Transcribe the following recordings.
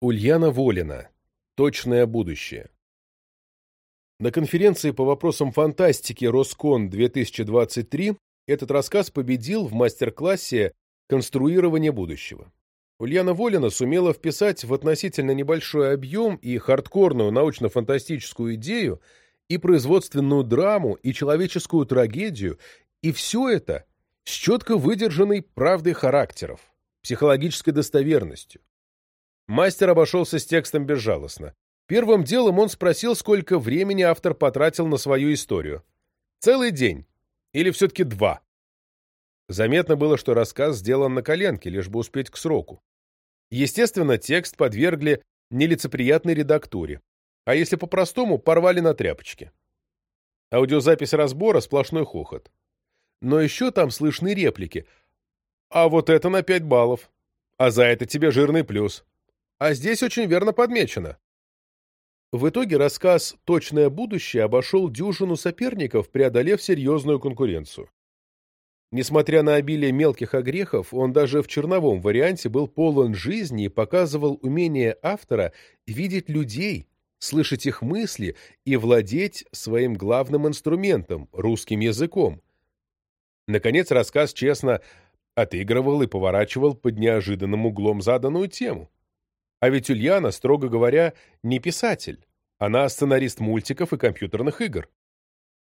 Ульяна Волина. Точное будущее. На конференции по вопросам фантастики Роскон-2023 этот рассказ победил в мастер-классе «Конструирование будущего». Ульяна Волина сумела вписать в относительно небольшой объем и хардкорную научно-фантастическую идею, и производственную драму, и человеческую трагедию, и все это с четко выдержанной правдой характеров, психологической достоверностью. Мастер обошелся с текстом безжалостно. Первым делом он спросил, сколько времени автор потратил на свою историю. Целый день. Или все-таки два. Заметно было, что рассказ сделан на коленке, лишь бы успеть к сроку. Естественно, текст подвергли нелицеприятной редактуре. А если по-простому, порвали на тряпочке. Аудиозапись разбора — сплошной хохот. Но еще там слышны реплики. «А вот это на пять баллов. А за это тебе жирный плюс. А здесь очень верно подмечено». В итоге рассказ «Точное будущее» обошел дюжину соперников, преодолев серьезную конкуренцию. Несмотря на обилие мелких огрехов, он даже в черновом варианте был полон жизни и показывал умение автора видеть людей, слышать их мысли и владеть своим главным инструментом – русским языком. Наконец, рассказ честно отыгрывал и поворачивал под неожиданным углом заданную тему. А ведь Ульяна, строго говоря, не писатель. Она сценарист мультиков и компьютерных игр.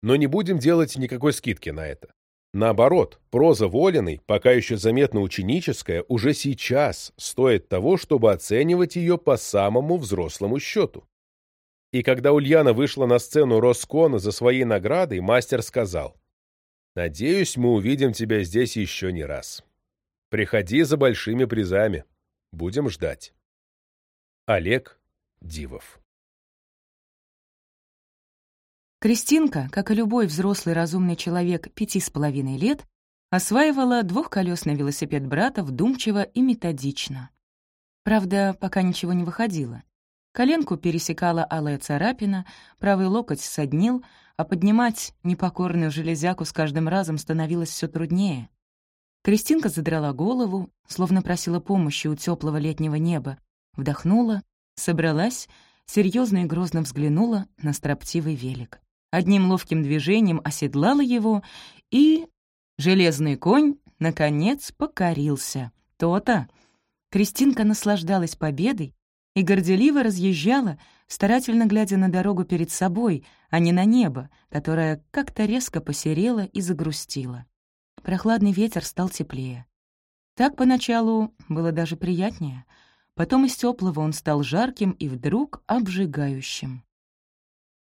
Но не будем делать никакой скидки на это. Наоборот, проза Волиной, пока еще заметно ученическая, уже сейчас стоит того, чтобы оценивать ее по самому взрослому счету. И когда Ульяна вышла на сцену Роскона за своей наградой, мастер сказал, «Надеюсь, мы увидим тебя здесь еще не раз. Приходи за большими призами. Будем ждать». Олег Дивов Кристинка, как и любой взрослый разумный человек пяти с половиной лет, осваивала двухколесный велосипед брата вдумчиво и методично. Правда, пока ничего не выходило. Коленку пересекала алая царапина, правый локоть соднил, а поднимать непокорную железяку с каждым разом становилось все труднее. Кристинка задрала голову, словно просила помощи у теплого летнего неба, вдохнула, собралась, серьезно и грозно взглянула на строптивый велик одним ловким движением оседлала его, и железный конь, наконец, покорился. То-то. Кристинка наслаждалась победой и горделиво разъезжала, старательно глядя на дорогу перед собой, а не на небо, которое как-то резко посерело и загрустило. Прохладный ветер стал теплее. Так поначалу было даже приятнее. Потом из теплого он стал жарким и вдруг обжигающим.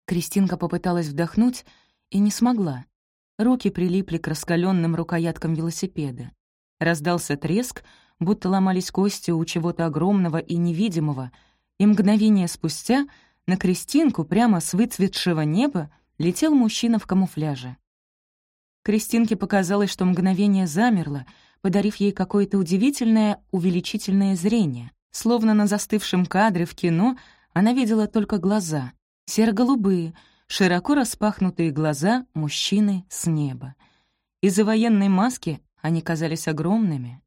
Кристинка попыталась вдохнуть и не смогла. Руки прилипли к раскаленным рукояткам велосипеда. Раздался треск, будто ломались кости у чего-то огромного и невидимого, и мгновение спустя на Кристинку прямо с выцветшего неба летел мужчина в камуфляже. Кристинке показалось, что мгновение замерло, подарив ей какое-то удивительное увеличительное зрение. Словно на застывшем кадре в кино она видела только глаза, серо-голубые, широко распахнутые глаза мужчины с неба. Из-за военной маски они казались огромными.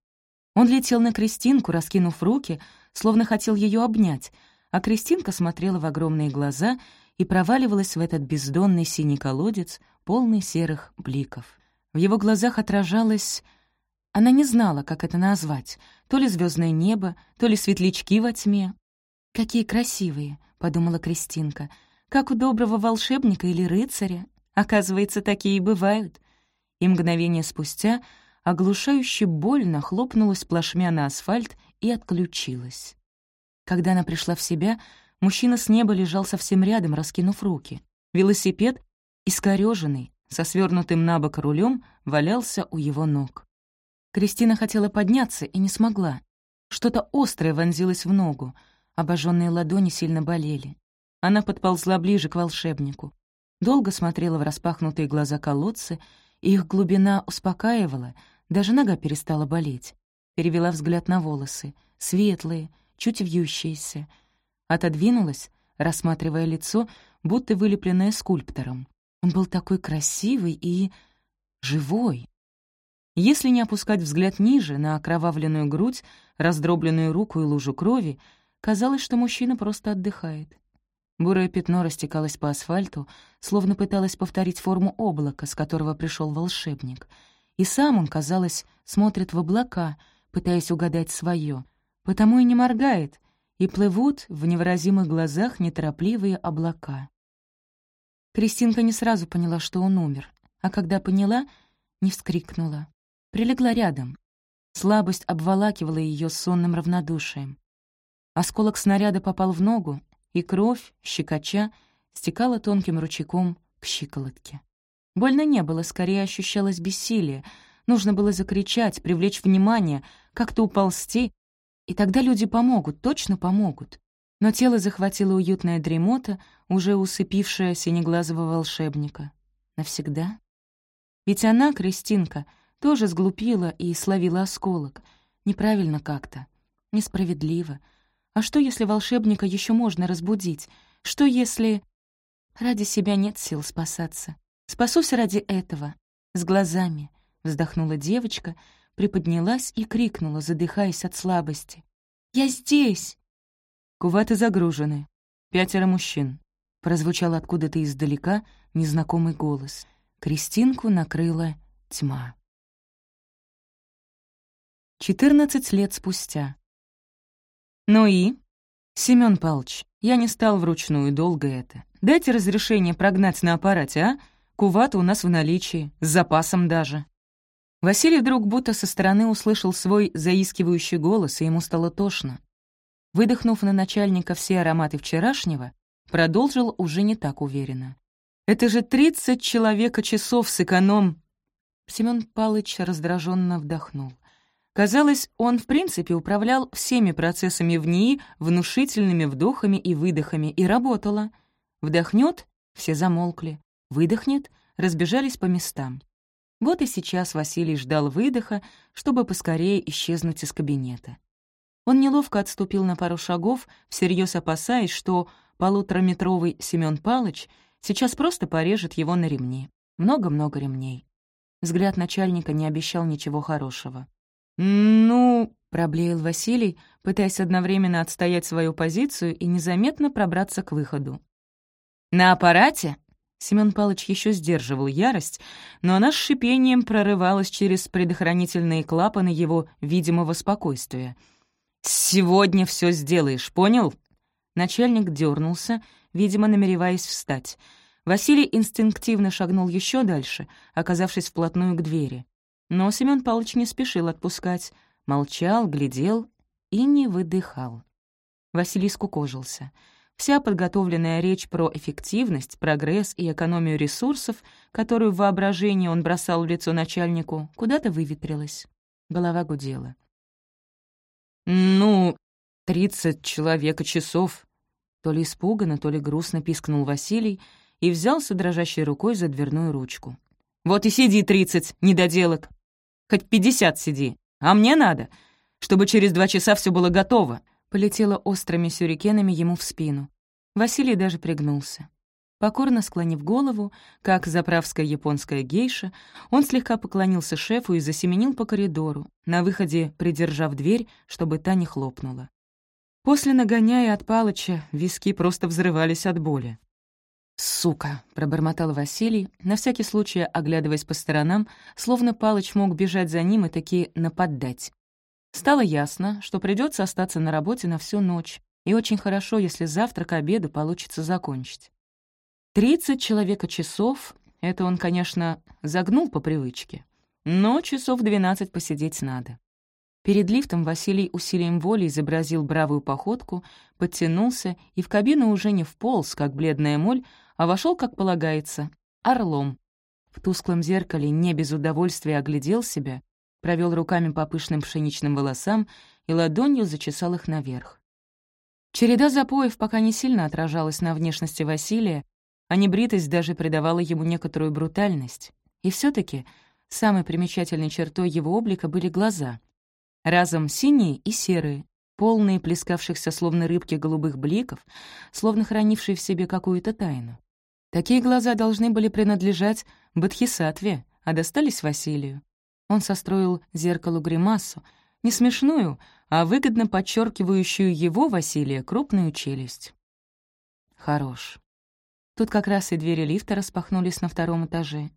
Он летел на Кристинку, раскинув руки, словно хотел ее обнять, а Кристинка смотрела в огромные глаза и проваливалась в этот бездонный синий колодец, полный серых бликов. В его глазах отражалось... Она не знала, как это назвать. То ли звездное небо, то ли светлячки во тьме. «Какие красивые!» — подумала Кристинка — как у доброго волшебника или рыцаря. Оказывается, такие и бывают. И мгновение спустя оглушающе больно хлопнулась плашмя на асфальт и отключилась. Когда она пришла в себя, мужчина с неба лежал совсем рядом, раскинув руки. Велосипед, искорёженный, со свернутым на бок рулем, валялся у его ног. Кристина хотела подняться и не смогла. Что-то острое вонзилось в ногу, обожженные ладони сильно болели. Она подползла ближе к волшебнику. Долго смотрела в распахнутые глаза колодцы, и их глубина успокаивала, даже нога перестала болеть. Перевела взгляд на волосы, светлые, чуть вьющиеся. Отодвинулась, рассматривая лицо, будто вылепленное скульптором. Он был такой красивый и... живой. Если не опускать взгляд ниже, на окровавленную грудь, раздробленную руку и лужу крови, казалось, что мужчина просто отдыхает. Бурое пятно растекалось по асфальту, словно пыталось повторить форму облака, с которого пришел волшебник. И сам он, казалось, смотрит в облака, пытаясь угадать свое, потому и не моргает, и плывут в невыразимых глазах неторопливые облака. Кристинка не сразу поняла, что он умер, а когда поняла, не вскрикнула. Прилегла рядом. Слабость обволакивала ее сонным равнодушием. Осколок снаряда попал в ногу, и кровь, щекоча, стекала тонким ручейком к щиколотке. Больно не было, скорее ощущалось бессилие. Нужно было закричать, привлечь внимание, как-то уползти, и тогда люди помогут, точно помогут. Но тело захватило уютная дремота, уже усыпившая синеглазого волшебника. Навсегда? Ведь она, Кристинка, тоже сглупила и словила осколок. Неправильно как-то. Несправедливо. А что, если волшебника еще можно разбудить? Что, если... Ради себя нет сил спасаться. Спасусь ради этого. С глазами. Вздохнула девочка, приподнялась и крикнула, задыхаясь от слабости. «Я здесь!» Куваты загружены. Пятеро мужчин. Прозвучал откуда-то издалека незнакомый голос. Кристинку накрыла тьма. Четырнадцать лет спустя. «Ну и?» «Семён Палыч, я не стал вручную, долго это. Дайте разрешение прогнать на аппарате, а? Кувата у нас в наличии, с запасом даже». Василий вдруг будто со стороны услышал свой заискивающий голос, и ему стало тошно. Выдохнув на начальника все ароматы вчерашнего, продолжил уже не так уверенно. «Это же тридцать человека часов с эконом...» Семён Палыч раздраженно вдохнул. Казалось, он в принципе управлял всеми процессами в НИИ внушительными вдохами и выдохами, и работало. Вдохнет — все замолкли. Выдохнет — разбежались по местам. Вот и сейчас Василий ждал выдоха, чтобы поскорее исчезнуть из кабинета. Он неловко отступил на пару шагов, всерьез опасаясь, что полутораметровый Семён Палыч сейчас просто порежет его на ремни. Много-много ремней. Взгляд начальника не обещал ничего хорошего. «Ну...» — проблеял Василий, пытаясь одновременно отстоять свою позицию и незаметно пробраться к выходу. «На аппарате?» Семён Палыч еще сдерживал ярость, но она с шипением прорывалась через предохранительные клапаны его видимого спокойствия. «Сегодня все сделаешь, понял?» Начальник дернулся, видимо, намереваясь встать. Василий инстинктивно шагнул еще дальше, оказавшись вплотную к двери. Но Семён Павлович не спешил отпускать, молчал, глядел и не выдыхал. Василий скукожился. Вся подготовленная речь про эффективность, прогресс и экономию ресурсов, которую в воображении он бросал в лицо начальнику, куда-то выветрилась. Голова гудела. «Ну, тридцать человека часов!» То ли испуганно, то ли грустно пискнул Василий и взялся дрожащей рукой за дверную ручку. «Вот и сиди тридцать, недоделок!» Хоть пятьдесят сиди. А мне надо, чтобы через два часа все было готово». Полетела острыми сюрикенами ему в спину. Василий даже пригнулся. Покорно склонив голову, как заправская японская гейша, он слегка поклонился шефу и засеменил по коридору, на выходе придержав дверь, чтобы та не хлопнула. После нагоняя от Палыча виски просто взрывались от боли. «Сука!» — пробормотал Василий, на всякий случай оглядываясь по сторонам, словно Палыч мог бежать за ним и таки нападать. Стало ясно, что придется остаться на работе на всю ночь, и очень хорошо, если завтра к обеду получится закончить. Тридцать человека часов — это он, конечно, загнул по привычке, но часов двенадцать посидеть надо. Перед лифтом Василий усилием воли изобразил бравую походку, подтянулся и в кабину уже не вполз, как бледная моль, а вошел, как полагается, орлом. В тусклом зеркале не без удовольствия оглядел себя, провел руками по пышным пшеничным волосам и ладонью зачесал их наверх. Череда запоев пока не сильно отражалась на внешности Василия, а небритость даже придавала ему некоторую брутальность. И все таки самой примечательной чертой его облика были глаза. Разом синие и серые, полные плескавшихся словно рыбки голубых бликов, словно хранившие в себе какую-то тайну. Такие глаза должны были принадлежать Бадхисатве, а достались Василию. Он состроил зеркалу гримасу, Не смешную, а выгодно подчеркивающую его, Василия, крупную челюсть. Хорош. Тут как раз и двери лифта распахнулись на втором этаже.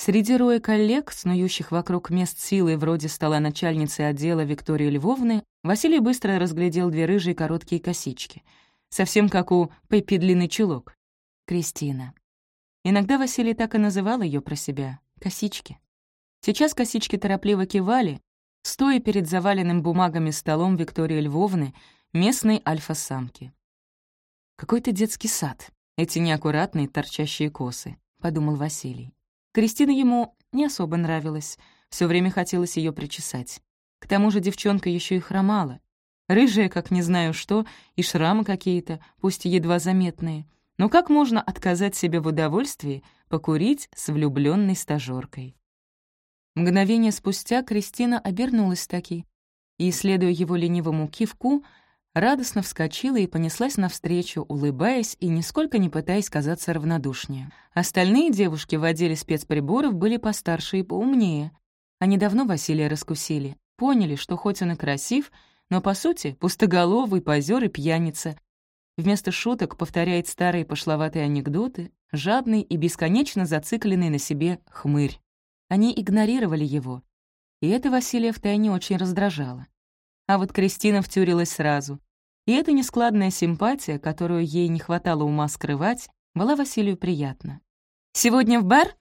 Среди роя коллег, снующих вокруг мест силы вроде стола начальницы отдела Виктории Львовны, Василий быстро разглядел две рыжие короткие косички. Совсем как у Пеппи длинный чулок. Кристина. Иногда Василий так и называл ее про себя — косички. Сейчас косички торопливо кивали, стоя перед заваленным бумагами столом Виктории Львовны, местной альфа-самки. «Какой-то детский сад, эти неаккуратные торчащие косы», — подумал Василий. Кристина ему не особо нравилась, все время хотелось ее причесать. К тому же девчонка еще и хромала. Рыжая, как не знаю что, и шрамы какие-то, пусть и едва заметные. Но как можно отказать себе в удовольствии покурить с влюбленной стажёркой? Мгновение спустя Кристина обернулась таки и, следуя его ленивому кивку, радостно вскочила и понеслась навстречу, улыбаясь и нисколько не пытаясь казаться равнодушнее. Остальные девушки в отделе спецприборов были постарше и поумнее. Они давно Василия раскусили, поняли, что хоть он и красив, но, по сути, пустоголовый, позер и пьяница. Вместо шуток повторяет старые пошловатые анекдоты, жадный и бесконечно зацикленный на себе хмырь. Они игнорировали его, и это Василия втайне очень раздражало. А вот Кристина втюрилась сразу. И эта нескладная симпатия, которую ей не хватало ума скрывать, была Василию приятна. «Сегодня в бар?»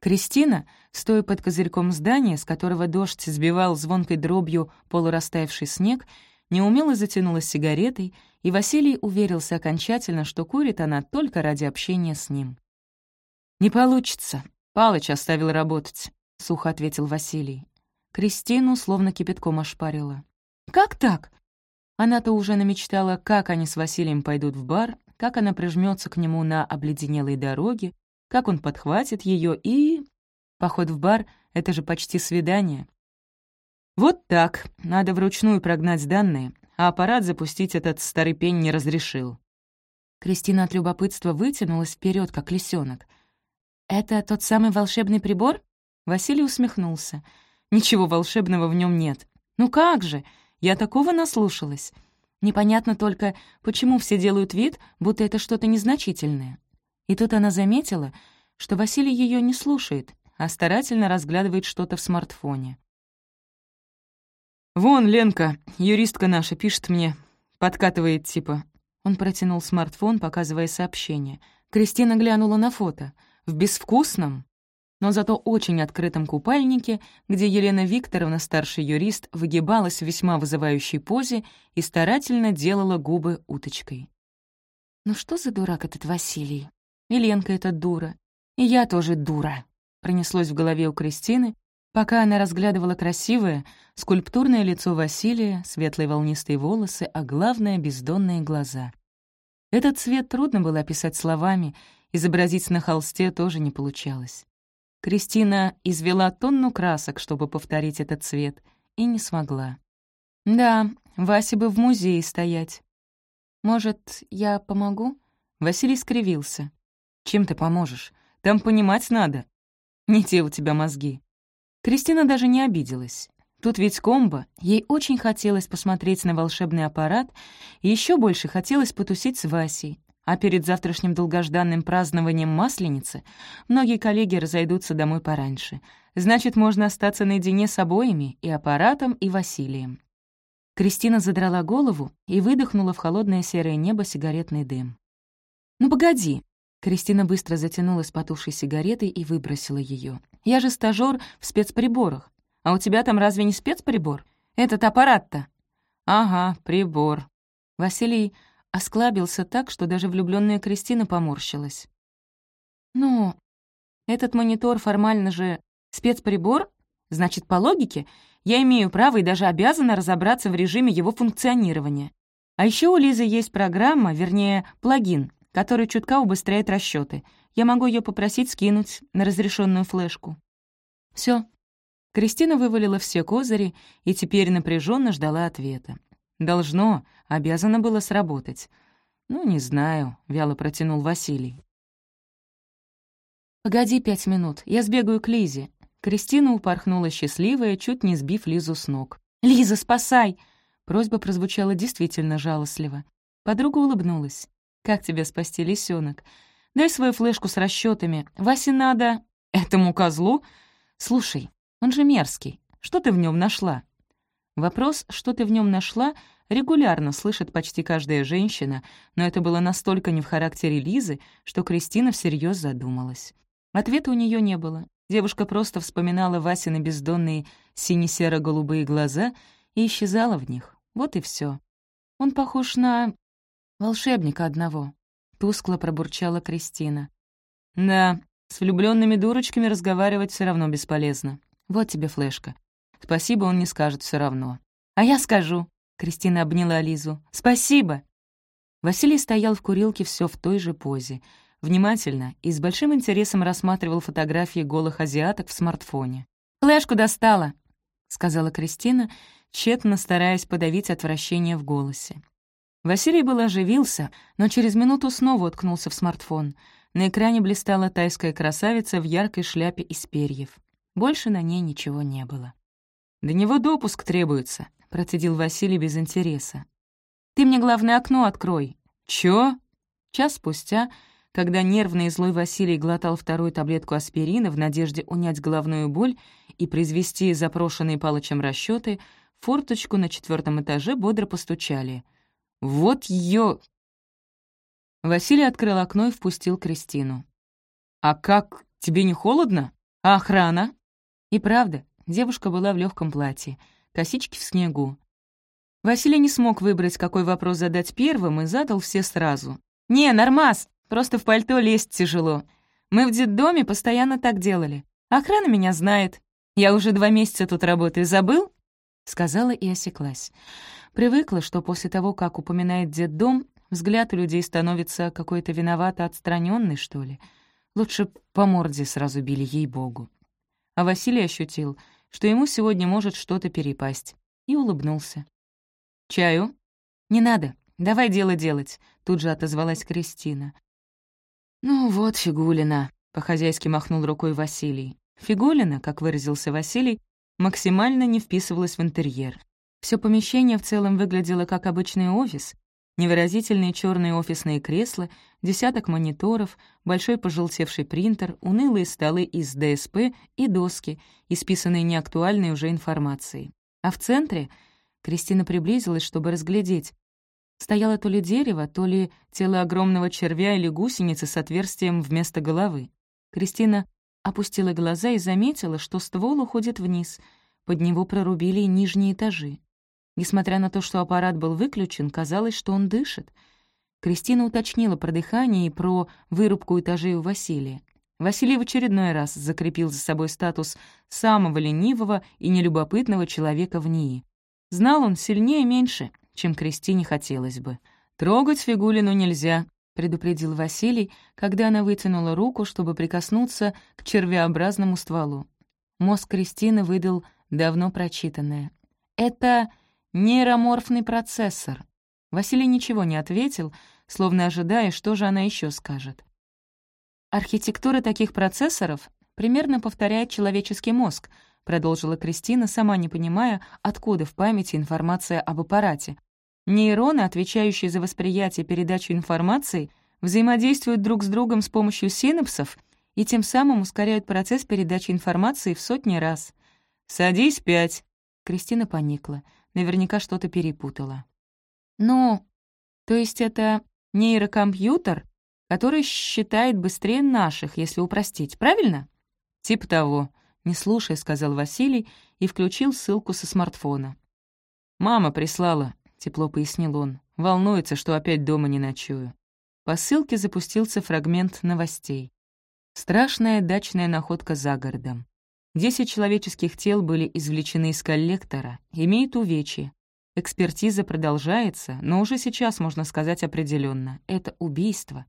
Кристина, стоя под козырьком здания, с которого дождь сбивал звонкой дробью полурастаявший снег, неумело затянулась сигаретой, и Василий уверился окончательно, что курит она только ради общения с ним. «Не получится», «Палыч оставил работать», — сухо ответил Василий. Кристину словно кипятком ошпарила. «Как так?» Она-то уже намечтала, как они с Василием пойдут в бар, как она прижмется к нему на обледенелой дороге, как он подхватит ее и... Поход в бар — это же почти свидание. Вот так, надо вручную прогнать данные, а аппарат запустить этот старый пень не разрешил. Кристина от любопытства вытянулась вперед, как лисенок — «Это тот самый волшебный прибор?» Василий усмехнулся. «Ничего волшебного в нем нет». «Ну как же? Я такого наслушалась. Непонятно только, почему все делают вид, будто это что-то незначительное». И тут она заметила, что Василий ее не слушает, а старательно разглядывает что-то в смартфоне. «Вон, Ленка, юристка наша, пишет мне. Подкатывает типа». Он протянул смартфон, показывая сообщение. Кристина глянула на фото — в безвкусном, но зато очень открытом купальнике, где Елена Викторовна, старший юрист, выгибалась в весьма вызывающей позе и старательно делала губы уточкой. «Ну что за дурак этот Василий? И Ленка эта дура. И я тоже дура», — пронеслось в голове у Кристины, пока она разглядывала красивое, скульптурное лицо Василия, светлые волнистые волосы, а главное — бездонные глаза. Этот цвет трудно было описать словами, Изобразить на холсте тоже не получалось. Кристина извела тонну красок, чтобы повторить этот цвет, и не смогла. «Да, Васе бы в музее стоять». «Может, я помогу?» Василий скривился. «Чем ты поможешь? Там понимать надо. Не те у тебя мозги». Кристина даже не обиделась. Тут ведь комбо, ей очень хотелось посмотреть на волшебный аппарат, и еще больше хотелось потусить с Васей, а перед завтрашним долгожданным празднованием Масленицы многие коллеги разойдутся домой пораньше. Значит, можно остаться наедине с обоими, и аппаратом, и Василием. Кристина задрала голову и выдохнула в холодное серое небо сигаретный дым. «Ну, погоди!» Кристина быстро затянулась потухшей сигаретой и выбросила ее. «Я же стажёр в спецприборах. А у тебя там разве не спецприбор? Этот аппарат-то?» «Ага, прибор». Василий осклабился так, что даже влюбленная Кристина поморщилась. «Ну, этот монитор формально же спецприбор, значит, по логике, я имею право и даже обязана разобраться в режиме его функционирования. А еще у Лизы есть программа, вернее, плагин, который чутка убыстряет расчеты. Я могу ее попросить скинуть на разрешенную флешку. Все. Кристина вывалила все козыри и теперь напряженно ждала ответа. Должно, обязано было сработать. «Ну, не знаю», — вяло протянул Василий. «Погоди пять минут, я сбегаю к Лизе». Кристина упорхнула счастливая, чуть не сбив Лизу с ног. «Лиза, спасай!» Просьба прозвучала действительно жалостливо. Подруга улыбнулась. «Как тебя спасти, лисенок? Дай свою флешку с расчетами. Васе надо... Этому козлу? Слушай, он же мерзкий. Что ты в нем нашла?» Вопрос «что ты в нем нашла?» Регулярно слышит почти каждая женщина, но это было настолько не в характере Лизы, что Кристина всерьез задумалась. Ответа у нее не было. Девушка просто вспоминала Васины бездонные сине-серо-голубые глаза и исчезала в них. Вот и все. Он похож на волшебника одного. Тускло пробурчала Кристина. Да, с влюбленными дурочками разговаривать все равно бесполезно. Вот тебе флешка. Спасибо он не скажет все равно. А я скажу. Кристина обняла Лизу. Спасибо. Василий стоял в курилке все в той же позе. Внимательно и с большим интересом рассматривал фотографии голых азиаток в смартфоне. «Флешку достала», — сказала Кристина, тщетно стараясь подавить отвращение в голосе. Василий был оживился, но через минуту снова уткнулся в смартфон. На экране блистала тайская красавица в яркой шляпе из перьев. Больше на ней ничего не было. «До него допуск требуется», — процедил Василий без интереса. «Ты мне, главное, окно открой». «Чё?» Час спустя, когда нервный и злой Василий глотал вторую таблетку аспирина в надежде унять головную боль и произвести запрошенные Палычем расчеты, форточку на четвертом этаже бодро постучали. «Вот ё...» Василий открыл окно и впустил Кристину. «А как, тебе не холодно? А охрана?» И правда, Девушка была в легком платье, косички в снегу. Василий не смог выбрать, какой вопрос задать первым, и задал все сразу. «Не, нормас, просто в пальто лезть тяжело. Мы в детдоме постоянно так делали. Охрана меня знает. Я уже два месяца тут работаю, забыл?» Сказала и осеклась. Привыкла, что после того, как упоминает детдом, взгляд у людей становится какой-то виновато отстраненный, что ли. Лучше по морде сразу били ей-богу. А Василий ощутил — что ему сегодня может что-то перепасть, и улыбнулся. «Чаю?» «Не надо, давай дело делать», — тут же отозвалась Кристина. «Ну вот, Фигулина», — по-хозяйски махнул рукой Василий. Фигулина, как выразился Василий, максимально не вписывалась в интерьер. Все помещение в целом выглядело как обычный офис, Невыразительные черные офисные кресла, десяток мониторов, большой пожелтевший принтер, унылые столы из ДСП и доски, исписанные неактуальной уже информацией. А в центре Кристина приблизилась, чтобы разглядеть. Стояло то ли дерево, то ли тело огромного червя или гусеницы с отверстием вместо головы. Кристина опустила глаза и заметила, что ствол уходит вниз. Под него прорубили нижние этажи. Несмотря на то, что аппарат был выключен, казалось, что он дышит. Кристина уточнила про дыхание и про вырубку этажей у Василия. Василий в очередной раз закрепил за собой статус самого ленивого и нелюбопытного человека в НИИ. Знал он сильнее меньше, чем Кристине хотелось бы. «Трогать Фигулину нельзя», — предупредил Василий, когда она вытянула руку, чтобы прикоснуться к червеобразному стволу. Мозг Кристины выдал давно прочитанное. «Это Нейроморфный процессор. Василий ничего не ответил, словно ожидая, что же она еще скажет. Архитектура таких процессоров примерно повторяет человеческий мозг, продолжила Кристина, сама не понимая, откуда в памяти информация об аппарате. Нейроны, отвечающие за восприятие и передачу информации, взаимодействуют друг с другом с помощью синапсов и тем самым ускоряют процесс передачи информации в сотни раз. «Садись пять!» Кристина поникла. Наверняка что-то перепутала. «Ну, то есть это нейрокомпьютер, который считает быстрее наших, если упростить, правильно?» «Тип того», — не слушай, — сказал Василий и включил ссылку со смартфона. «Мама прислала», — тепло пояснил он. «Волнуется, что опять дома не ночую». По ссылке запустился фрагмент новостей. Страшная дачная находка за городом. Десять человеческих тел были извлечены из коллектора, имеют увечья. Экспертиза продолжается, но уже сейчас можно сказать определенно — это убийство.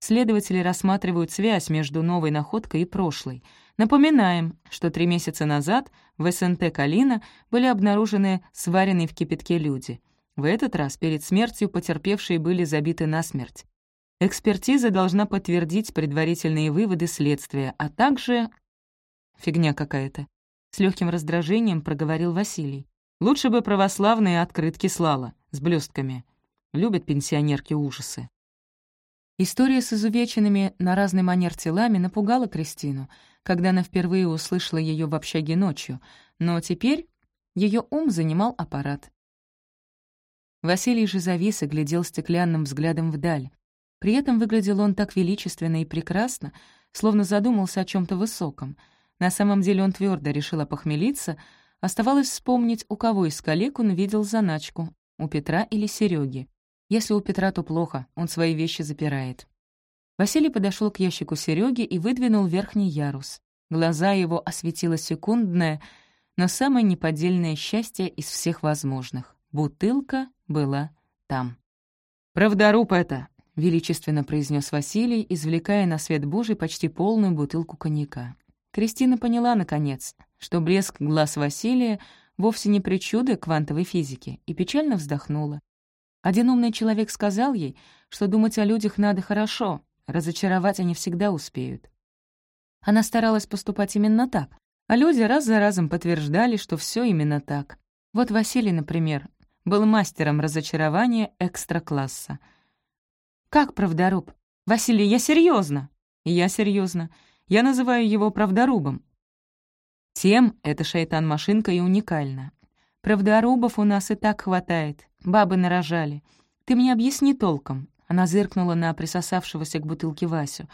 Следователи рассматривают связь между новой находкой и прошлой. Напоминаем, что три месяца назад в СНТ «Калина» были обнаружены сваренные в кипятке люди. В этот раз перед смертью потерпевшие были забиты насмерть. Экспертиза должна подтвердить предварительные выводы следствия, а также Фигня какая-то. С легким раздражением проговорил Василий. Лучше бы православные открытки слала с блестками. Любят пенсионерки ужасы. История с изувеченными на разный манер телами напугала Кристину, когда она впервые услышала ее в общаге ночью, но теперь ее ум занимал аппарат. Василий же завис и глядел стеклянным взглядом вдаль. При этом выглядел он так величественно и прекрасно, словно задумался о чем то высоком. На самом деле он твердо решил опохмелиться, оставалось вспомнить, у кого из коллег он видел заначку, у Петра или Сереги. Если у Петра, то плохо, он свои вещи запирает. Василий подошел к ящику Сереги и выдвинул верхний ярус. Глаза его осветило секундное, но самое неподдельное счастье из всех возможных. Бутылка была там. «Правдоруб это!» — величественно произнес Василий, извлекая на свет Божий почти полную бутылку коньяка. Кристина поняла, наконец, что блеск глаз Василия вовсе не причуды квантовой физики, и печально вздохнула. Один умный человек сказал ей, что думать о людях надо хорошо, разочаровать они всегда успеют. Она старалась поступать именно так, а люди раз за разом подтверждали, что все именно так. Вот Василий, например, был мастером разочарования экстра-класса. «Как правдоруб? Василий, я серьезно. «Я серьезно. Я называю его правдорубом». Тем эта шайтан-машинка и уникальна. Правдорубов у нас и так хватает. Бабы нарожали. Ты мне объясни толком. Она зыркнула на присосавшегося к бутылке Васю.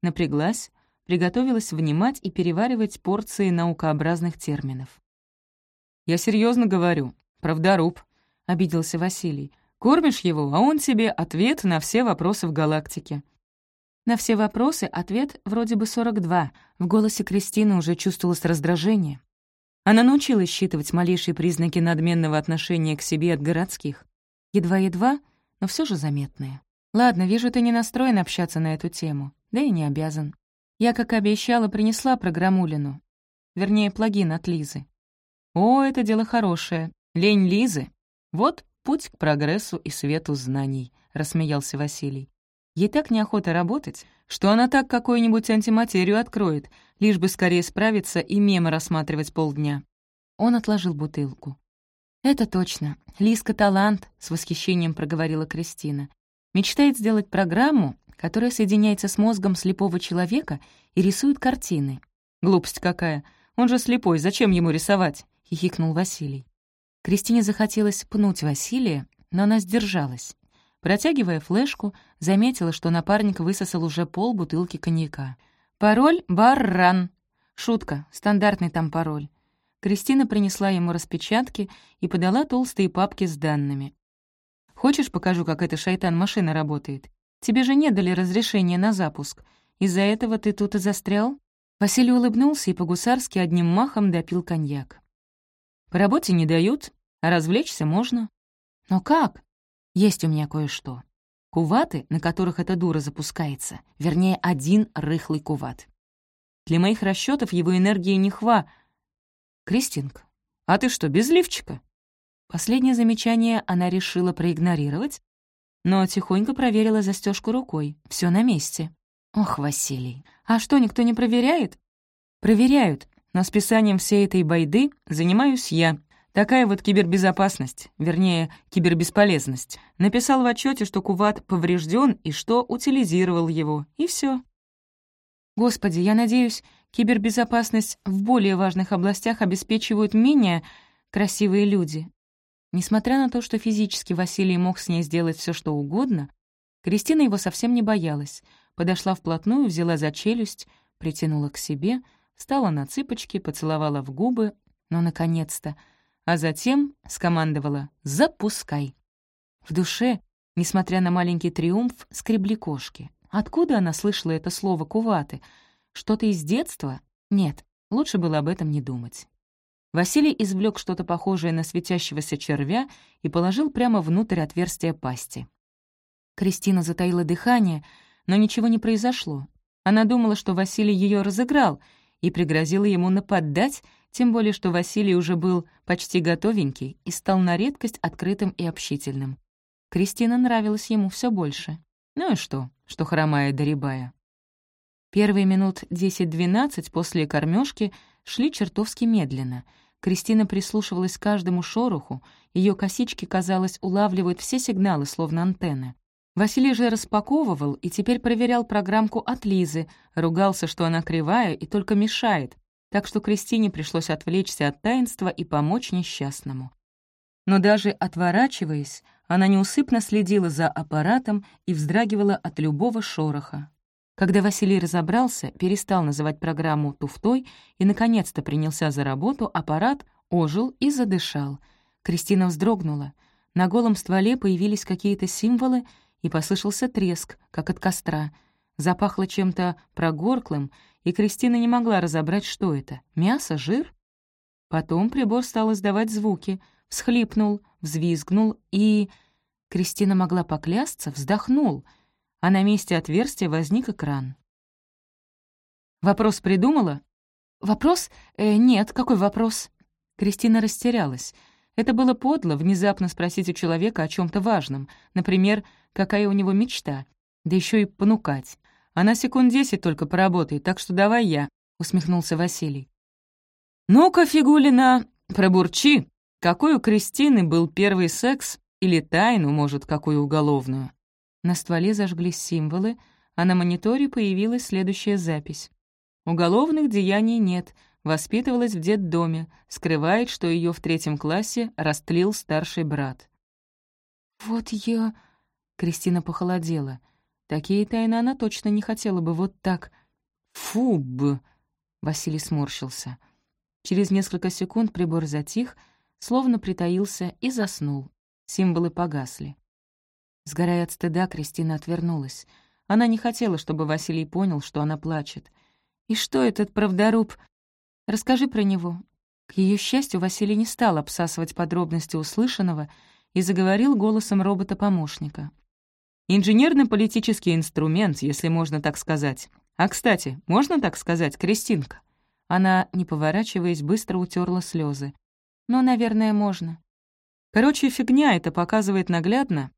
Напряглась, приготовилась внимать и переваривать порции наукообразных терминов. «Я серьезно говорю. Правдоруб. — обиделся Василий. «Кормишь его, а он тебе ответ на все вопросы в галактике». На все вопросы ответ вроде бы 42. В голосе Кристины уже чувствовалось раздражение. Она научилась считывать малейшие признаки надменного отношения к себе от городских. Едва-едва, но все же заметные. «Ладно, вижу, ты не настроен общаться на эту тему. Да и не обязан. Я, как и обещала, принесла программулину. Вернее, плагин от Лизы. О, это дело хорошее. Лень Лизы «Вот путь к прогрессу и свету знаний», — рассмеялся Василий. «Ей так неохота работать, что она так какую-нибудь антиматерию откроет, лишь бы скорее справиться и мемы рассматривать полдня». Он отложил бутылку. «Это точно. Лиска — талант», — с восхищением проговорила Кристина. «Мечтает сделать программу, которая соединяется с мозгом слепого человека и рисует картины». «Глупость какая! Он же слепой, зачем ему рисовать?» — хихикнул Василий. Кристине захотелось пнуть Василия, но она сдержалась. Протягивая флешку, заметила, что напарник высосал уже пол бутылки коньяка. «Пароль — Барран». Шутка, стандартный там пароль. Кристина принесла ему распечатки и подала толстые папки с данными. «Хочешь, покажу, как эта шайтан-машина работает? Тебе же не дали разрешения на запуск. Из-за этого ты тут и застрял?» Василий улыбнулся и по-гусарски одним махом допил коньяк. По работе не дают, а развлечься можно. Но как? Есть у меня кое-что. Куваты, на которых эта дура запускается, вернее, один рыхлый куват. Для моих расчетов его энергии не хва. Кристинг, а ты что, без лифчика? Последнее замечание она решила проигнорировать, но тихонько проверила застежку рукой. Все на месте. Ох, Василий, а что, никто не проверяет? Проверяют, но списанием всей этой байды занимаюсь я. Такая вот кибербезопасность, вернее, кибербесполезность. Написал в отчете, что куват поврежден и что утилизировал его, и все. Господи, я надеюсь, кибербезопасность в более важных областях обеспечивают менее красивые люди. Несмотря на то, что физически Василий мог с ней сделать все, что угодно, Кристина его совсем не боялась. Подошла вплотную, взяла за челюсть, притянула к себе — встала на цыпочки, поцеловала в губы, но наконец-то, а затем скомандовала «Запускай!». В душе, несмотря на маленький триумф, скребли кошки. Откуда она слышала это слово «куваты»? Что-то из детства? Нет, лучше было об этом не думать. Василий извлек что-то похожее на светящегося червя и положил прямо внутрь отверстия пасти. Кристина затаила дыхание, но ничего не произошло. Она думала, что Василий ее разыграл — и пригрозила ему нападать, тем более что Василий уже был почти готовенький и стал на редкость открытым и общительным. Кристина нравилась ему все больше. Ну и что, что хромая доребая. Первые минут 10-12 после кормежки шли чертовски медленно. Кристина прислушивалась к каждому шороху, ее косички, казалось, улавливают все сигналы, словно антенны. Василий же распаковывал и теперь проверял программку от Лизы, ругался, что она кривая и только мешает, так что Кристине пришлось отвлечься от таинства и помочь несчастному. Но даже отворачиваясь, она неусыпно следила за аппаратом и вздрагивала от любого шороха. Когда Василий разобрался, перестал называть программу «туфтой» и, наконец-то, принялся за работу, аппарат ожил и задышал. Кристина вздрогнула. На голом стволе появились какие-то символы, и послышался треск, как от костра. Запахло чем-то прогорклым, и Кристина не могла разобрать, что это — мясо, жир? Потом прибор стал издавать звуки, всхлипнул, взвизгнул и... Кристина могла поклясться, вздохнул, а на месте отверстия возник экран. «Вопрос придумала?» «Вопрос? Э, нет, какой вопрос?» Кристина растерялась. Это было подло внезапно спросить у человека о чем то важном, например, какая у него мечта, да еще и понукать. Она секунд десять только поработает, так что давай я», — усмехнулся Василий. «Ну-ка, Фигулина, пробурчи, какой у Кристины был первый секс или тайну, может, какую уголовную?» На стволе зажглись символы, а на мониторе появилась следующая запись. «Уголовных деяний нет, воспитывалась в детдоме, скрывает, что ее в третьем классе растлил старший брат». «Вот я...» — Кристина похолодела — Такие тайны она точно не хотела бы вот так. «Фу-б!» — Василий сморщился. Через несколько секунд прибор затих, словно притаился и заснул. Символы погасли. Сгорая от стыда, Кристина отвернулась. Она не хотела, чтобы Василий понял, что она плачет. «И что этот правдоруб? Расскажи про него». К ее счастью, Василий не стал обсасывать подробности услышанного и заговорил голосом робота-помощника. Инженерно-политический инструмент, если можно так сказать. А, кстати, можно так сказать, Кристинка?» Она, не поворачиваясь, быстро утерла слезы. «Но, наверное, можно». Короче, фигня это показывает наглядно,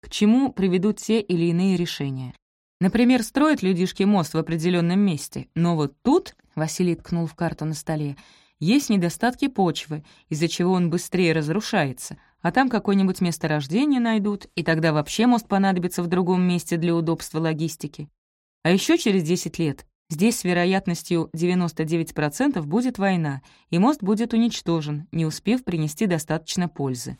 к чему приведут те или иные решения. Например, строят людишки мост в определенном месте, но вот тут, — Василий ткнул в карту на столе, — есть недостатки почвы, из-за чего он быстрее разрушается, а там какое-нибудь месторождение найдут, и тогда вообще мост понадобится в другом месте для удобства логистики. А еще через 10 лет здесь с вероятностью 99% будет война, и мост будет уничтожен, не успев принести достаточно пользы.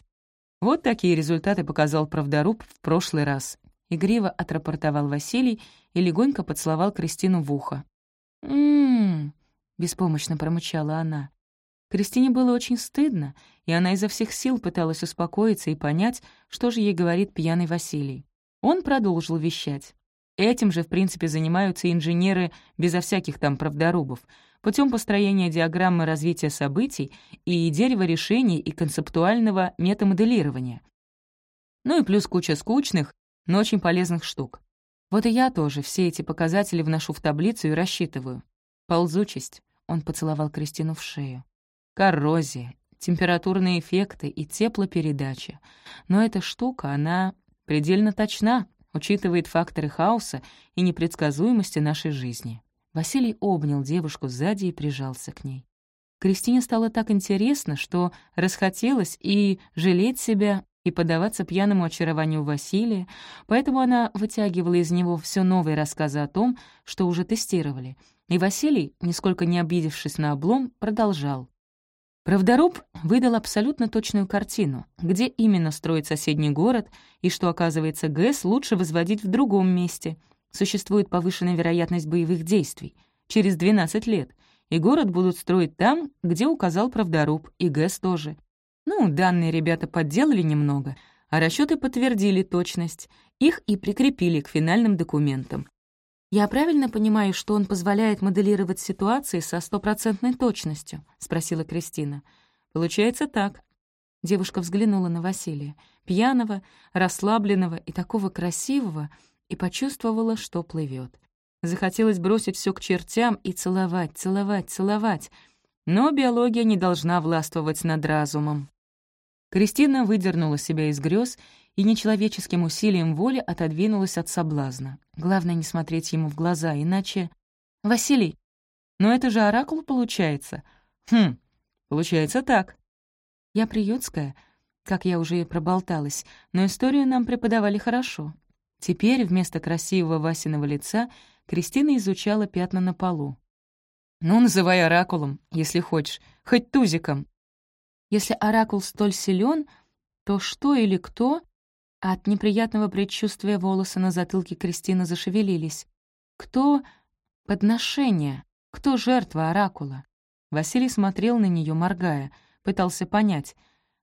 Вот такие результаты показал правдоруб в прошлый раз. Игриво отрапортовал Василий и легонько поцеловал Кристину в ухо. «М-м-м», беспомощно промычала она. Кристине было очень стыдно, и она изо всех сил пыталась успокоиться и понять, что же ей говорит пьяный Василий. Он продолжил вещать. Этим же, в принципе, занимаются инженеры безо всяких там правдорубов, путем построения диаграммы развития событий и дерева решений и концептуального метамоделирования. Ну и плюс куча скучных, но очень полезных штук. Вот и я тоже все эти показатели вношу в таблицу и рассчитываю. Ползучесть. Он поцеловал Кристину в шею коррозия, температурные эффекты и теплопередача. Но эта штука, она предельно точна, учитывает факторы хаоса и непредсказуемости нашей жизни. Василий обнял девушку сзади и прижался к ней. Кристине стало так интересно, что расхотелось и жалеть себя, и поддаваться пьяному очарованию Василия, поэтому она вытягивала из него все новые рассказы о том, что уже тестировали. И Василий, нисколько не обидевшись на облом, продолжал. Правдоруб выдал абсолютно точную картину, где именно строить соседний город и что, оказывается, ГЭС лучше возводить в другом месте. Существует повышенная вероятность боевых действий. Через 12 лет. И город будут строить там, где указал правдоруб, и ГЭС тоже. Ну, данные ребята подделали немного, а расчеты подтвердили точность. Их и прикрепили к финальным документам. «Я правильно понимаю, что он позволяет моделировать ситуации со стопроцентной точностью?» — спросила Кристина. «Получается так». Девушка взглянула на Василия, пьяного, расслабленного и такого красивого, и почувствовала, что плывет. Захотелось бросить все к чертям и целовать, целовать, целовать. Но биология не должна властвовать над разумом. Кристина выдернула себя из грез и нечеловеческим усилием воли отодвинулась от соблазна. Главное не смотреть ему в глаза, иначе... «Василий, но это же оракул получается». «Хм, Получается так. Я приютская, как я уже и проболталась, но историю нам преподавали хорошо. Теперь вместо красивого Васиного лица Кристина изучала пятна на полу. «Ну, называй оракулом, если хочешь, хоть тузиком». Если оракул столь силен, то что или кто... От неприятного предчувствия волосы на затылке Кристины зашевелились. Кто подношение? Кто жертва оракула? Василий смотрел на нее, моргая, пытался понять.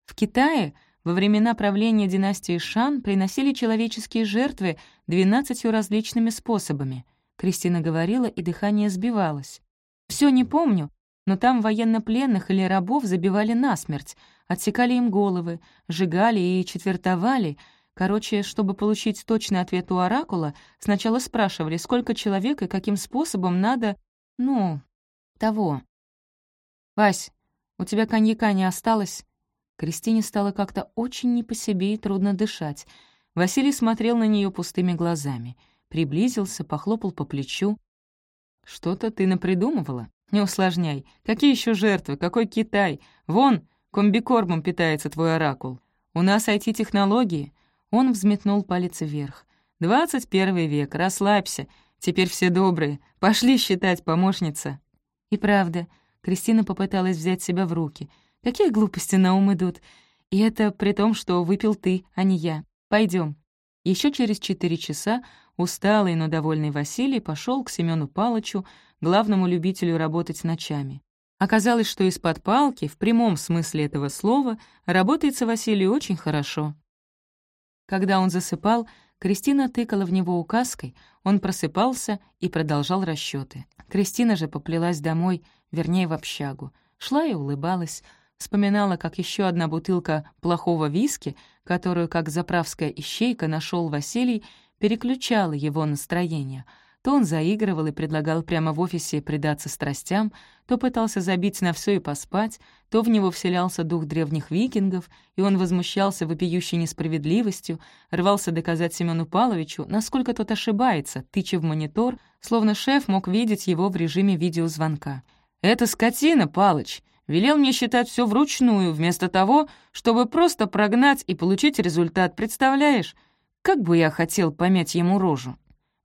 В Китае во времена правления династии Шан приносили человеческие жертвы двенадцатью различными способами. Кристина говорила, и дыхание сбивалось. Все не помню, но там военнопленных или рабов забивали насмерть, отсекали им головы, сжигали и четвертовали. Короче, чтобы получить точный ответ у Оракула, сначала спрашивали, сколько человек и каким способом надо... Ну, того. «Вась, у тебя коньяка не осталось?» Кристине стало как-то очень не по себе и трудно дышать. Василий смотрел на нее пустыми глазами. Приблизился, похлопал по плечу. «Что-то ты напридумывала? Не усложняй. Какие еще жертвы? Какой Китай? Вон, комбикормом питается твой оракул. У нас IT-технологии». Он взметнул палец вверх. «Двадцать первый век, расслабься. Теперь все добрые. Пошли считать, помощница». И правда, Кристина попыталась взять себя в руки — Какие глупости на ум идут? И это при том, что выпил ты, а не я. Пойдем. Еще через четыре часа усталый, но довольный Василий пошел к Семену Палычу, главному любителю работать ночами. Оказалось, что из-под палки, в прямом смысле этого слова, работается Василий очень хорошо. Когда он засыпал, Кристина тыкала в него указкой, он просыпался и продолжал расчеты. Кристина же поплелась домой, вернее, в общагу. Шла и улыбалась, Вспоминала, как еще одна бутылка плохого виски, которую, как заправская ищейка, нашел Василий, переключала его настроение. То он заигрывал и предлагал прямо в офисе предаться страстям, то пытался забить на все и поспать, то в него вселялся дух древних викингов, и он возмущался вопиющей несправедливостью, рвался доказать Семену Павловичу, насколько тот ошибается, тыча в монитор, словно шеф мог видеть его в режиме видеозвонка. «Это скотина, Палыч!» велел мне считать все вручную, вместо того, чтобы просто прогнать и получить результат, представляешь? Как бы я хотел помять ему рожу!»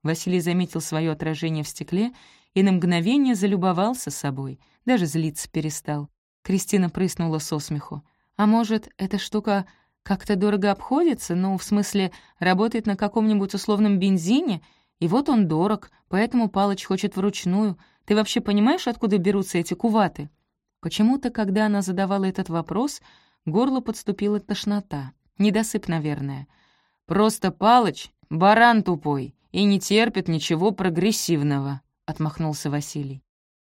Василий заметил свое отражение в стекле и на мгновение залюбовался собой, даже злиться перестал. Кристина прыснула со смеху. «А может, эта штука как-то дорого обходится? Ну, в смысле, работает на каком-нибудь условном бензине? И вот он дорог, поэтому Палыч хочет вручную. Ты вообще понимаешь, откуда берутся эти куваты?» Почему-то, когда она задавала этот вопрос, горло подступила тошнота. Недосып, наверное. «Просто Палыч — баран тупой и не терпит ничего прогрессивного», — отмахнулся Василий.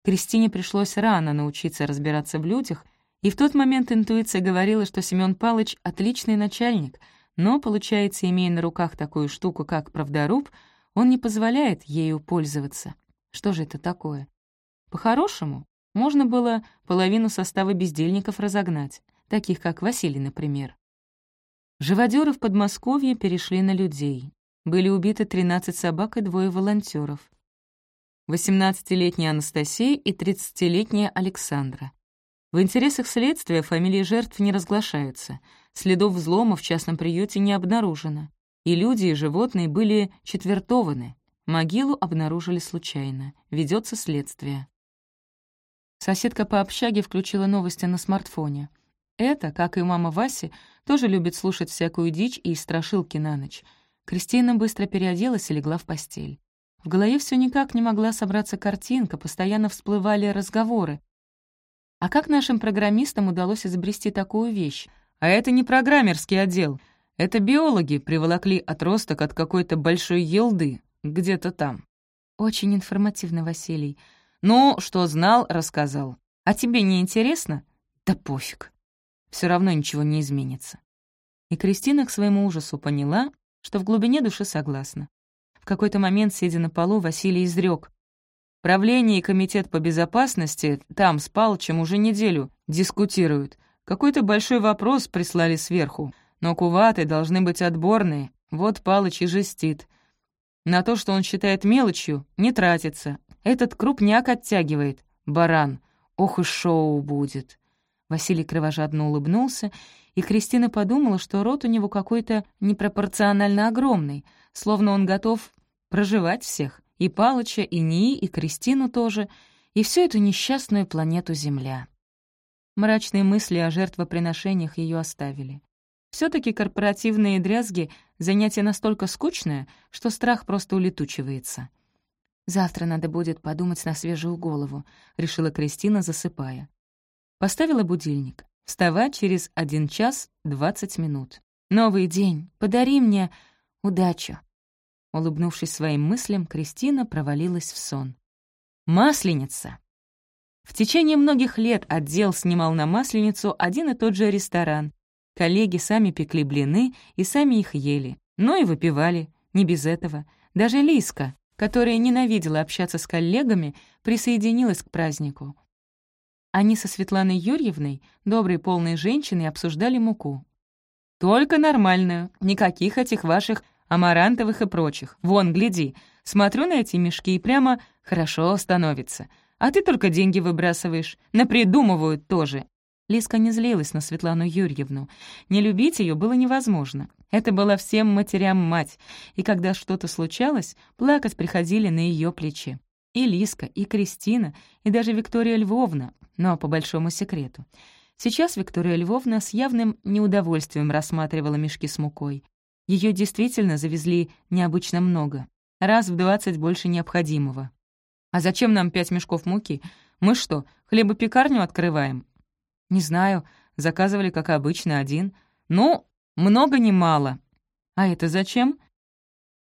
Кристине пришлось рано научиться разбираться в людях, и в тот момент интуиция говорила, что Семён Палыч — отличный начальник, но, получается, имея на руках такую штуку, как правдоруб, он не позволяет ею пользоваться. Что же это такое? По-хорошему, можно было половину состава бездельников разогнать, таких как Василий, например. Живодеры в Подмосковье перешли на людей. Были убиты 13 собак и двое волонтеров. 18-летняя Анастасия и 30-летняя Александра. В интересах следствия фамилии жертв не разглашаются, следов взлома в частном приюте не обнаружено, и люди, и животные были четвертованы. Могилу обнаружили случайно, ведется следствие. Соседка по общаге включила новости на смартфоне. Это, как и мама Васи, тоже любит слушать всякую дичь и страшилки на ночь. Кристина быстро переоделась и легла в постель. В голове все никак не могла собраться картинка, постоянно всплывали разговоры. А как нашим программистам удалось изобрести такую вещь? А это не программерский отдел. Это биологи приволокли отросток от какой-то большой елды, где-то там. Очень информативно, Василий. «Ну, что знал, рассказал. А тебе не интересно? Да пофиг. Все равно ничего не изменится». И Кристина к своему ужасу поняла, что в глубине души согласна. В какой-то момент, сидя на полу, Василий изрек. «Правление и комитет по безопасности там с Палычем уже неделю дискутируют. Какой-то большой вопрос прислали сверху, но куваты должны быть отборные. Вот Палыч и жестит. На то, что он считает мелочью, не тратится, этот крупняк оттягивает. Баран. Ох и шоу будет. Василий кровожадно улыбнулся, и Кристина подумала, что рот у него какой-то непропорционально огромный, словно он готов проживать всех, и Палыча, и Нии, и Кристину тоже, и всю эту несчастную планету Земля. Мрачные мысли о жертвоприношениях ее оставили. все таки корпоративные дрязги — занятие настолько скучное, что страх просто улетучивается. «Завтра надо будет подумать на свежую голову», — решила Кристина, засыпая. Поставила будильник. Вставать через один час двадцать минут. «Новый день. Подари мне удачу». Улыбнувшись своим мыслям, Кристина провалилась в сон. Масленица. В течение многих лет отдел снимал на Масленицу один и тот же ресторан. Коллеги сами пекли блины и сами их ели. Но и выпивали, не без этого. Даже Лиска, которая ненавидела общаться с коллегами, присоединилась к празднику. Они со Светланой Юрьевной, доброй полной женщиной, обсуждали муку. «Только нормальную, никаких этих ваших амарантовых и прочих. Вон, гляди, смотрю на эти мешки и прямо хорошо становится. А ты только деньги выбрасываешь. Напридумывают тоже». Лиска не злилась на Светлану Юрьевну. Не любить ее было невозможно. Это была всем матерям мать, и когда что-то случалось, плакать приходили на ее плечи. И Лиска, и Кристина, и даже Виктория Львовна, но по большому секрету. Сейчас Виктория Львовна с явным неудовольствием рассматривала мешки с мукой. Ее действительно завезли необычно много, раз в двадцать больше необходимого. «А зачем нам пять мешков муки? Мы что, хлебопекарню открываем?» «Не знаю, заказывали, как обычно, один. Ну, много не мало. А это зачем?»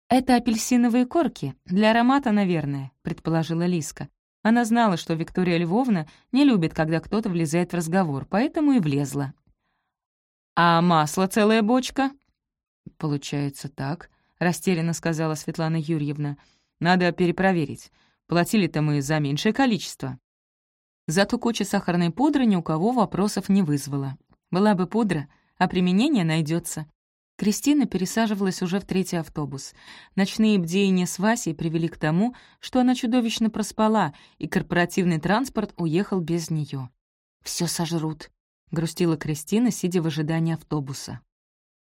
«Это апельсиновые корки, для аромата, наверное», — предположила Лиска. Она знала, что Виктория Львовна не любит, когда кто-то влезает в разговор, поэтому и влезла. «А масло целая бочка?» «Получается так», — растерянно сказала Светлана Юрьевна. «Надо перепроверить. Платили-то мы за меньшее количество». Зато куча сахарной пудры ни у кого вопросов не вызвала. Была бы пудра, а применение найдется. Кристина пересаживалась уже в третий автобус. Ночные бдения с Васей привели к тому, что она чудовищно проспала, и корпоративный транспорт уехал без нее. Все сожрут», — грустила Кристина, сидя в ожидании автобуса.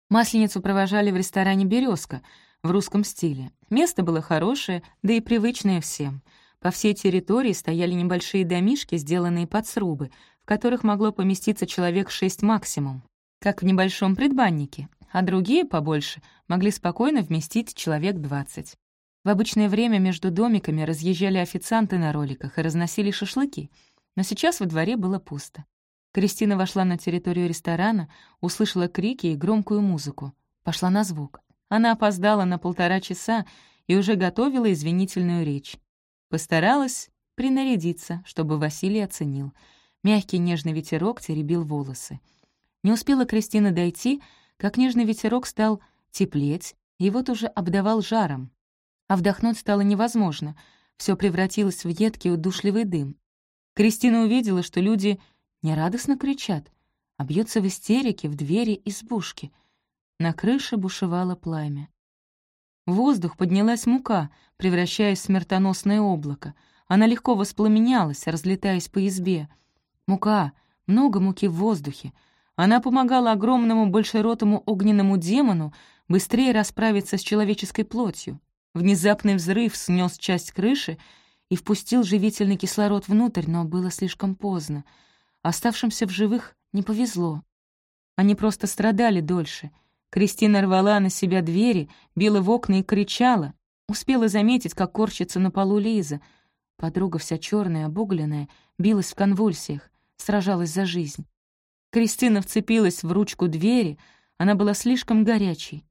Масленицу провожали в ресторане Березка в русском стиле. Место было хорошее, да и привычное всем. По всей территории стояли небольшие домишки, сделанные под срубы, в которых могло поместиться человек шесть максимум, как в небольшом предбаннике, а другие, побольше, могли спокойно вместить человек двадцать. В обычное время между домиками разъезжали официанты на роликах и разносили шашлыки, но сейчас во дворе было пусто. Кристина вошла на территорию ресторана, услышала крики и громкую музыку. Пошла на звук. Она опоздала на полтора часа и уже готовила извинительную речь. Постаралась принарядиться, чтобы Василий оценил. Мягкий нежный ветерок теребил волосы. Не успела Кристина дойти, как нежный ветерок стал теплеть, и вот уже обдавал жаром. А вдохнуть стало невозможно. Все превратилось в едкий удушливый дым. Кристина увидела, что люди нерадостно кричат, а бьются в истерике в двери избушки. На крыше бушевало пламя. В воздух поднялась мука, превращаясь в смертоносное облако. Она легко воспламенялась, разлетаясь по избе. Мука, много муки в воздухе. Она помогала огромному большеротому огненному демону быстрее расправиться с человеческой плотью. Внезапный взрыв снес часть крыши и впустил живительный кислород внутрь, но было слишком поздно — Оставшимся в живых не повезло. Они просто страдали дольше. Кристина рвала на себя двери, била в окна и кричала. Успела заметить, как корчится на полу Лиза. Подруга вся черная, обугленная, билась в конвульсиях, сражалась за жизнь. Кристина вцепилась в ручку двери, она была слишком горячей.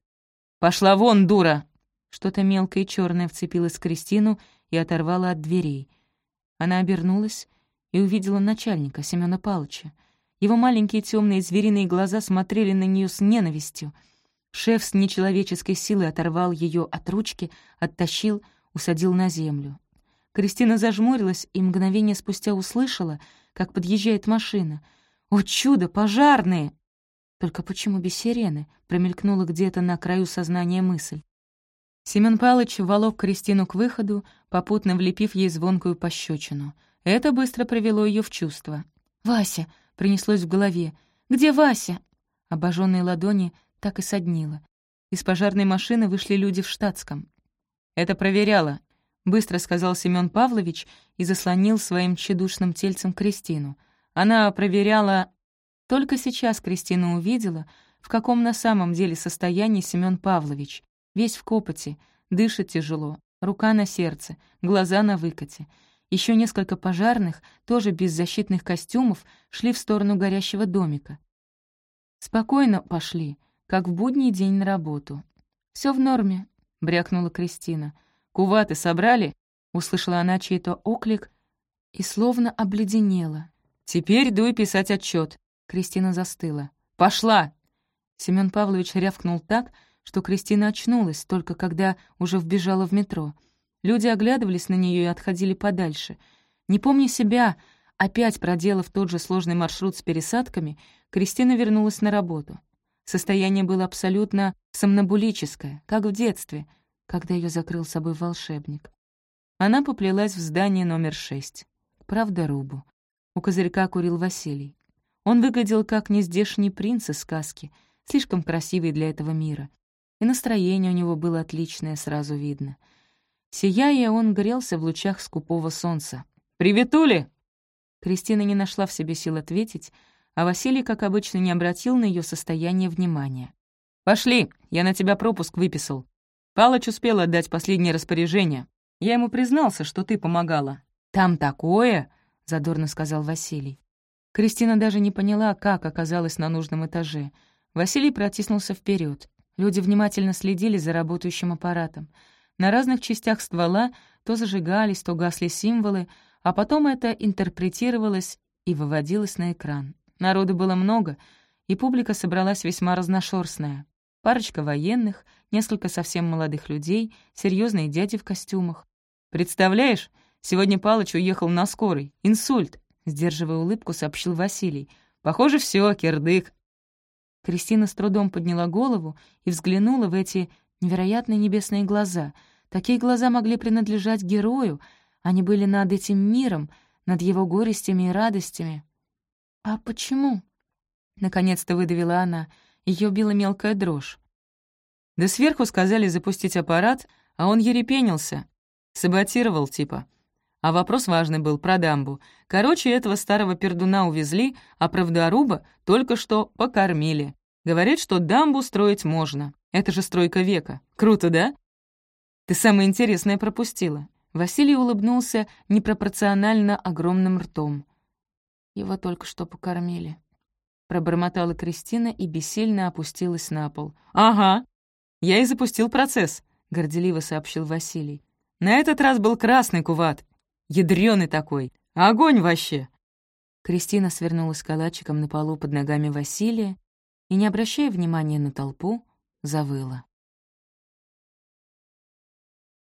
«Пошла вон, дура!» Что-то мелкое и черное вцепилось в Кристину и оторвало от дверей. Она обернулась и увидела начальника, Семёна Палыча. Его маленькие темные звериные глаза смотрели на нее с ненавистью. Шеф с нечеловеческой силой оторвал ее от ручки, оттащил, усадил на землю. Кристина зажмурилась и мгновение спустя услышала, как подъезжает машина. «О, чудо! Пожарные!» Только почему без сирены? Промелькнула где-то на краю сознания мысль. Семён Палыч волок Кристину к выходу, попутно влепив ей звонкую пощечину — это быстро привело ее в чувство. «Вася, Принеслось в голове. «Где Вася?» Обожженные ладони так и соднило. Из пожарной машины вышли люди в штатском. «Это проверяла», — быстро сказал Семён Павлович и заслонил своим тщедушным тельцем Кристину. Она проверяла... Только сейчас Кристина увидела, в каком на самом деле состоянии Семён Павлович. Весь в копоте, дышит тяжело, рука на сердце, глаза на выкате. Еще несколько пожарных, тоже без защитных костюмов, шли в сторону горящего домика. Спокойно пошли, как в будний день на работу. Все в норме», — брякнула Кристина. «Куваты собрали?» — услышала она чей-то оклик и словно обледенела. «Теперь дуй писать отчет. Кристина застыла. «Пошла!» Семён Павлович рявкнул так, что Кристина очнулась, только когда уже вбежала в метро. Люди оглядывались на нее и отходили подальше. Не помня себя, опять проделав тот же сложный маршрут с пересадками, Кристина вернулась на работу. Состояние было абсолютно сомнобулическое, как в детстве, когда ее закрыл собой волшебник. Она поплелась в здание номер шесть, к правдорубу. У козырька курил Василий. Он выглядел как нездешний принц из сказки, слишком красивый для этого мира. И настроение у него было отличное, сразу видно. Сияя, он грелся в лучах скупого солнца. «Приветули!» Кристина не нашла в себе сил ответить, а Василий, как обычно, не обратил на ее состояние внимания. «Пошли, я на тебя пропуск выписал. Палыч успел отдать последнее распоряжение. Я ему признался, что ты помогала». «Там такое!» — задорно сказал Василий. Кристина даже не поняла, как оказалась на нужном этаже. Василий протиснулся вперед. Люди внимательно следили за работающим аппаратом. На разных частях ствола то зажигались, то гасли символы, а потом это интерпретировалось и выводилось на экран. Народу было много, и публика собралась весьма разношерстная. Парочка военных, несколько совсем молодых людей, серьезные дяди в костюмах. «Представляешь, сегодня Палыч уехал на скорой. Инсульт!» Сдерживая улыбку, сообщил Василий. «Похоже, все, кирдык». Кристина с трудом подняла голову и взглянула в эти невероятные небесные глаза. Такие глаза могли принадлежать герою, они были над этим миром, над его горестями и радостями. «А почему?» — наконец-то выдавила она. Ее била мелкая дрожь. Да сверху сказали запустить аппарат, а он ерепенился. Саботировал типа. А вопрос важный был про дамбу. Короче, этого старого пердуна увезли, а правдоруба только что покормили. Говорит, что дамбу строить можно. Это же стройка века. Круто, да? Ты самое интересное пропустила. Василий улыбнулся непропорционально огромным ртом. Его только что покормили. Пробормотала Кристина и бессильно опустилась на пол. «Ага, я и запустил процесс», — горделиво сообщил Василий. «На этот раз был красный куват. Ядрёный такой. Огонь вообще!» Кристина свернулась калачиком на полу под ногами Василия и, не обращая внимания на толпу, завыла.